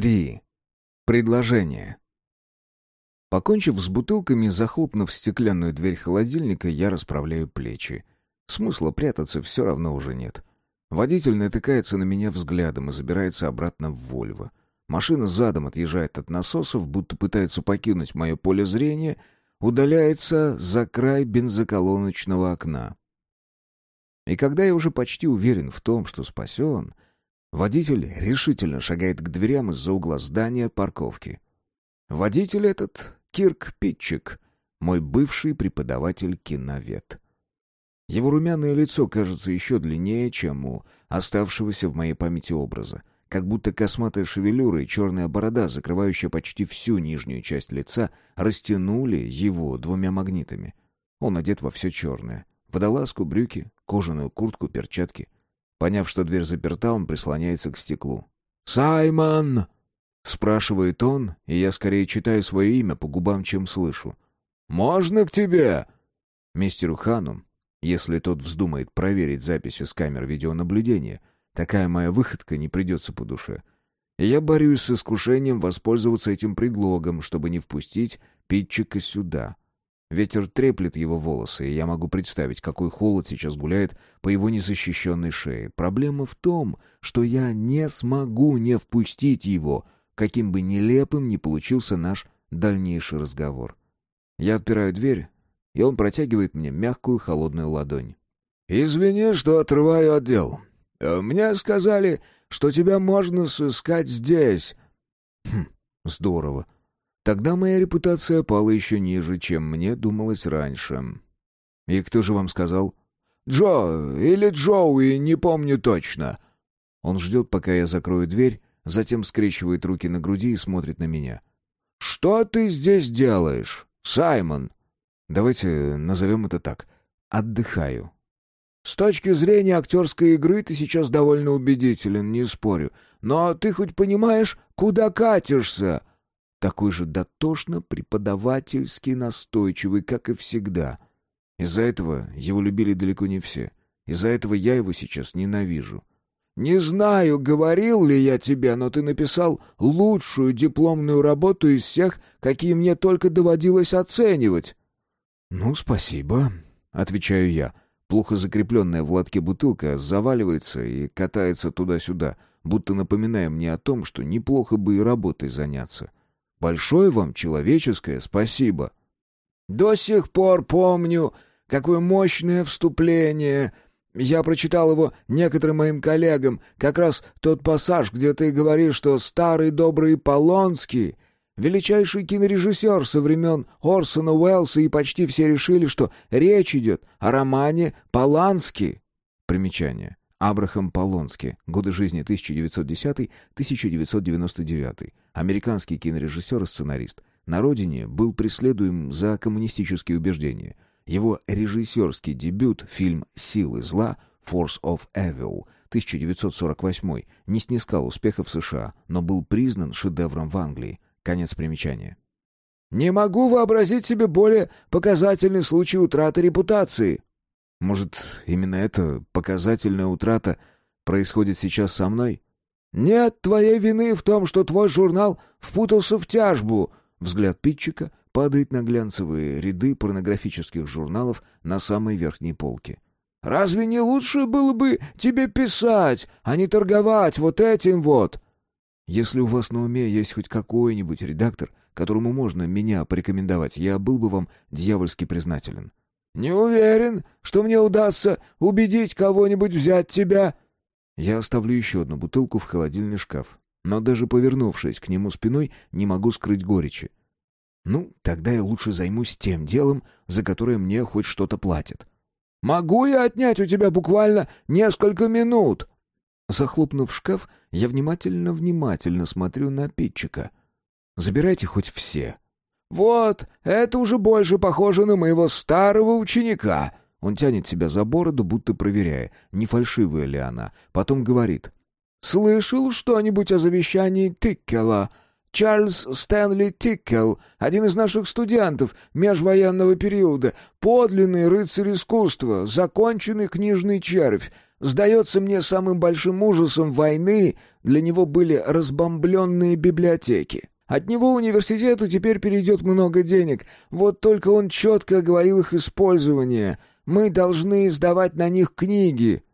Три. Предложение. Покончив с бутылками, захлопнув стеклянную дверь холодильника, я расправляю плечи. Смысла прятаться все равно уже нет. Водитель натыкается на меня взглядом и забирается обратно в Вольво. Машина задом отъезжает от насосов, будто пытается покинуть мое поле зрения, удаляется за край бензоколоночного окна. И когда я уже почти уверен в том, что спасен, водитель решительно шагает к дверям из-за угла здания парковки. Водитель этот — Кирк Питчик, мой бывший преподаватель-киновед. Его румяное лицо кажется еще длиннее, чем у оставшегося в моей памяти образа как будто косматая шевелюра и черная борода, закрывающая почти всю нижнюю часть лица, растянули его двумя магнитами. Он одет во все черное. Водолазку, брюки, кожаную куртку, перчатки. Поняв, что дверь заперта, он прислоняется к стеклу. «Саймон!» — спрашивает он, и я скорее читаю свое имя по губам, чем слышу. «Можно к тебе?» Мистеру Хану, если тот вздумает проверить записи с камер видеонаблюдения, Такая моя выходка не придется по душе. Я борюсь с искушением воспользоваться этим предлогом, чтобы не впустить Питчика сюда. Ветер треплет его волосы, и я могу представить, какой холод сейчас гуляет по его незащищенной шее. Проблема в том, что я не смогу не впустить его, каким бы нелепым ни получился наш дальнейший разговор. Я отпираю дверь, и он протягивает мне мягкую холодную ладонь. «Извини, что отрываю отдел. Э, «Мне сказали, что тебя можно сыскать здесь». «Хм, здорово. Тогда моя репутация пала еще ниже, чем мне думалось раньше». «И кто же вам сказал?» «Джо или Джоуи, не помню точно». Он ждет, пока я закрою дверь, затем скрещивает руки на груди и смотрит на меня. «Что ты здесь делаешь, Саймон?» «Давайте назовем это так. Отдыхаю». С точки зрения актерской игры ты сейчас довольно убедителен, не спорю. Но ты хоть понимаешь, куда катишься?» Такой же дотошно преподавательски настойчивый, как и всегда. Из-за этого его любили далеко не все. Из-за этого я его сейчас ненавижу. «Не знаю, говорил ли я тебе, но ты написал лучшую дипломную работу из всех, какие мне только доводилось оценивать». «Ну, спасибо», — отвечаю я. Плохо закрепленная в лотке бутылка заваливается и катается туда-сюда, будто напоминая мне о том, что неплохо бы и работой заняться. Большое вам человеческое спасибо. До сих пор помню, какое мощное вступление. Я прочитал его некоторым моим коллегам, как раз тот пассаж, где ты говоришь, что старый добрый Полонский Величайший кинорежиссер со времен Орсона Уэллса, и почти все решили, что речь идет о романе Полански. Примечание. Абрахам Полонски. Годы жизни 1910-1999. Американский кинорежиссер и сценарист. На родине был преследуем за коммунистические убеждения. Его режиссерский дебют, фильм «Силы зла» Force of Evil 1948 не снискал успеха в США, но был признан шедевром в Англии. Конец примечания. «Не могу вообразить себе более показательный случай утраты репутации». «Может, именно эта показательная утрата происходит сейчас со мной?» «Нет твоей вины в том, что твой журнал впутался в тяжбу». Взгляд Питчика падает на глянцевые ряды порнографических журналов на самой верхней полке. «Разве не лучше было бы тебе писать, а не торговать вот этим вот?» Если у вас на уме есть хоть какой-нибудь редактор, которому можно меня порекомендовать, я был бы вам дьявольски признателен». «Не уверен, что мне удастся убедить кого-нибудь взять тебя». Я оставлю еще одну бутылку в холодильный шкаф, но даже повернувшись к нему спиной, не могу скрыть горечи. Ну, тогда я лучше займусь тем делом, за которое мне хоть что-то платят. «Могу я отнять у тебя буквально несколько минут?» Захлопнув шкаф, я внимательно-внимательно смотрю на Питчика. «Забирайте хоть все». «Вот, это уже больше похоже на моего старого ученика». Он тянет себя за бороду, будто проверяя, не фальшивая ли она. Потом говорит. «Слышал что-нибудь о завещании Тиккела?» Чарльз Стэнли Тиккел, один из наших студентов межвоенного периода, подлинный рыцарь искусства, законченный книжный червь. Сдается мне самым большим ужасом войны для него были разбомбленные библиотеки. От него университету теперь перейдет много денег, вот только он четко говорил их использование. Мы должны сдавать на них книги.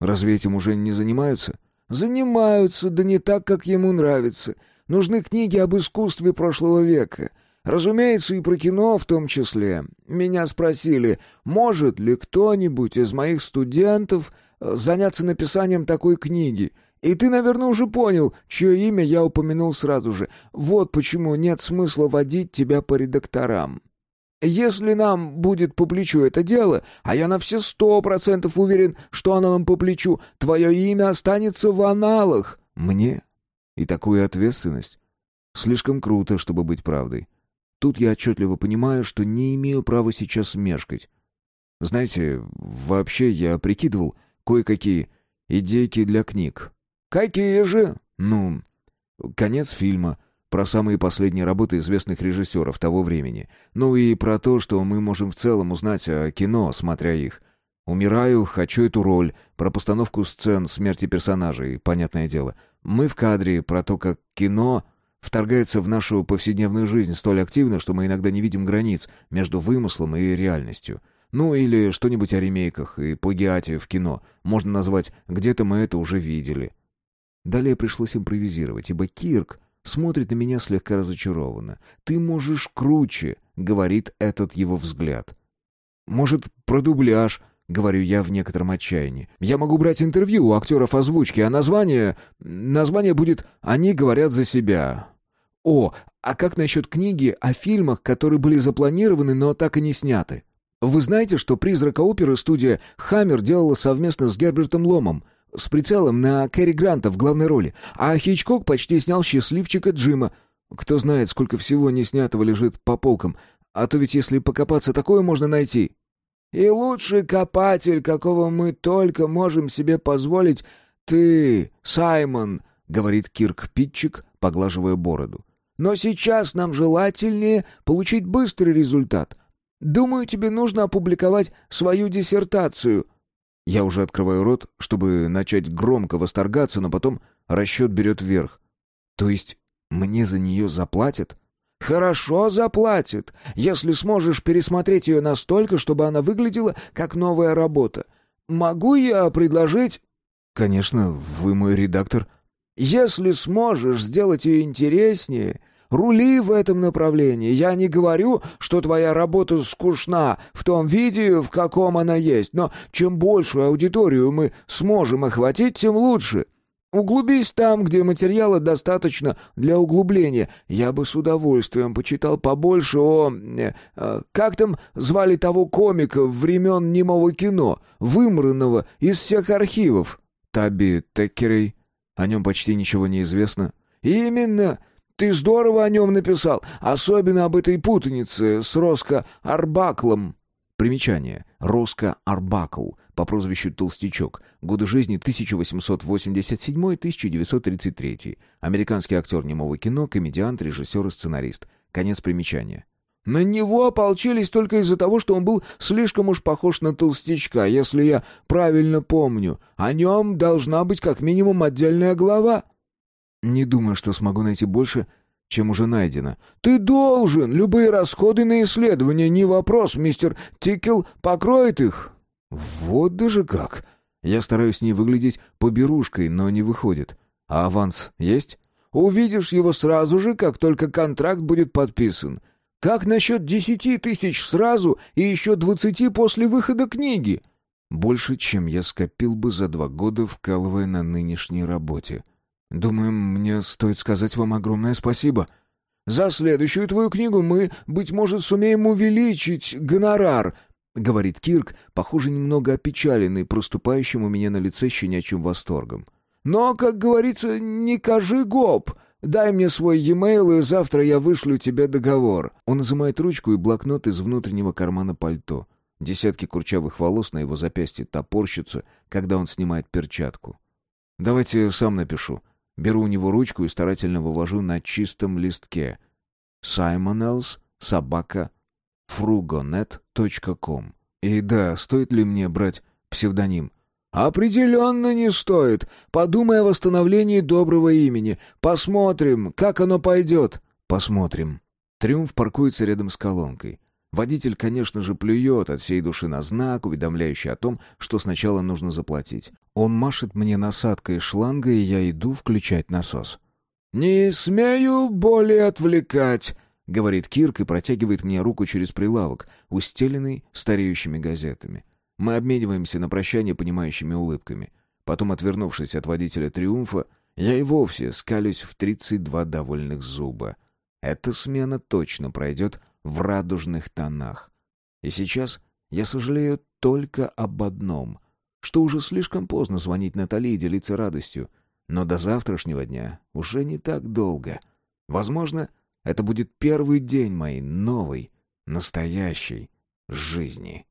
Разве этим уже не занимаются? Занимаются, да не так, как ему нравится. Нужны книги об искусстве прошлого века. Разумеется, и про кино в том числе. Меня спросили, может ли кто-нибудь из моих студентов э, заняться написанием такой книги. И ты, наверное, уже понял, чье имя я упомянул сразу же. Вот почему нет смысла водить тебя по редакторам. Если нам будет по плечу это дело, а я на все сто процентов уверен, что оно нам по плечу, твое имя останется в аналах. Мне? И такую ответственность? Слишком круто, чтобы быть правдой. Тут я отчетливо понимаю, что не имею права сейчас мешкать. Знаете, вообще я прикидывал кое-какие идейки для книг. «Какие же?» «Ну, конец фильма, про самые последние работы известных режиссеров того времени. Ну и про то, что мы можем в целом узнать о кино, смотря их. Умираю, хочу эту роль, про постановку сцен смерти персонажей, понятное дело. Мы в кадре, про то, как кино вторгается в нашу повседневную жизнь столь активно, что мы иногда не видим границ между вымыслом и реальностью. Ну или что-нибудь о ремейках и плагиате в кино. Можно назвать «где-то мы это уже видели». Далее пришлось импровизировать, ибо Кирк смотрит на меня слегка разочарованно. «Ты можешь круче», — говорит этот его взгляд. «Может, про дубляж», — говорю я в некотором отчаянии. «Я могу брать интервью у актеров озвучки, а название... Название будет «Они говорят за себя». О, а как насчет книги о фильмах, которые были запланированы, но так и не сняты? Вы знаете, что «Призрака оперы» студия «Хаммер» делала совместно с Гербертом Ломом, с прицелом на Кэрри Гранта в главной роли, а Хичкок почти снял «Счастливчика Джима». Кто знает, сколько всего неснятого лежит по полкам, а то ведь если покопаться, такое можно найти. И лучший копатель, какого мы только можем себе позволить, ты, Саймон, — говорит Кирк Питчик, поглаживая бороду. Но сейчас нам желательнее получить быстрый результат. Думаю, тебе нужно опубликовать свою диссертацию. Я уже открываю рот, чтобы начать громко восторгаться, но потом расчет берет вверх. То есть мне за нее заплатят? Хорошо заплатят, если сможешь пересмотреть ее настолько, чтобы она выглядела как новая работа. Могу я предложить... Конечно, вы мой редактор. Если сможешь сделать ее интереснее, рули в этом направлении. Я не говорю, что твоя работа скучна в том виде, в каком она есть, но чем большую аудиторию мы сможем охватить, тем лучше. Углубись там, где материала достаточно для углубления. Я бы с удовольствием почитал побольше о... Э, э, как там звали того комика времен немого кино, вымранного из всех архивов? Таби Теккерей. О нем почти ничего не известно. «Именно! Ты здорово о нем написал, особенно об этой путанице с Роско Арбаклом». Примечание. Роско Арбакл по прозвищу Толстячок. Годы жизни 1887-1933. Американский актер немого кино, комедиант, режиссер и сценарист. Конец примечания. На него ополчились только из-за того, что он был слишком уж похож на толстячка, если я правильно помню. О нем должна быть как минимум отдельная глава. Не думаю, что смогу найти больше, чем уже найдено. Ты должен! Любые расходы на исследование, не вопрос, мистер Тикел покроет их. Вот даже как! Я стараюсь не выглядеть поберушкой, но не выходит. А аванс есть? Увидишь его сразу же, как только контракт будет подписан. Как насчет десяти тысяч сразу и еще двадцати после выхода книги? Больше, чем я скопил бы за два года, вкалывая на нынешней работе. Думаю, мне стоит сказать вам огромное спасибо. За следующую твою книгу мы, быть может, сумеем увеличить гонорар, — говорит Кирк, похоже, немного опечаленный проступающим у меня на лице щенячьим восторгом. «Но, как говорится, не кажи гоп. Дай мне свой e-mail, и завтра я вышлю тебе договор». Он изымает ручку и блокнот из внутреннего кармана пальто. Десятки курчавых волос на его запястье топорщатся, когда он снимает перчатку. «Давайте сам напишу». Беру у него ручку и старательно вывожу на чистом листке. Саймонелс, собака, frugonet.com. И да, стоит ли мне брать псевдоним? «Определенно не стоит. Подумай о восстановлении доброго имени. Посмотрим, как оно пойдет». «Посмотрим». Триумф паркуется рядом с колонкой. Водитель, конечно же, плюет от всей души на знак, уведомляющий о том, что сначала нужно заплатить. Он машет мне насадкой шланга, и я иду включать насос. «Не смею более отвлекать», — говорит Кирк и протягивает мне руку через прилавок, устеленный стареющими газетами. Мы обмениваемся на прощание понимающими улыбками. Потом, отвернувшись от водителя «Триумфа», я и вовсе скалюсь в тридцать два довольных зуба. Эта смена точно пройдет в радужных тонах. И сейчас я сожалею только об одном, что уже слишком поздно звонить Натали и делиться радостью. Но до завтрашнего дня уже не так долго. Возможно, это будет первый день моей новой, настоящей жизни.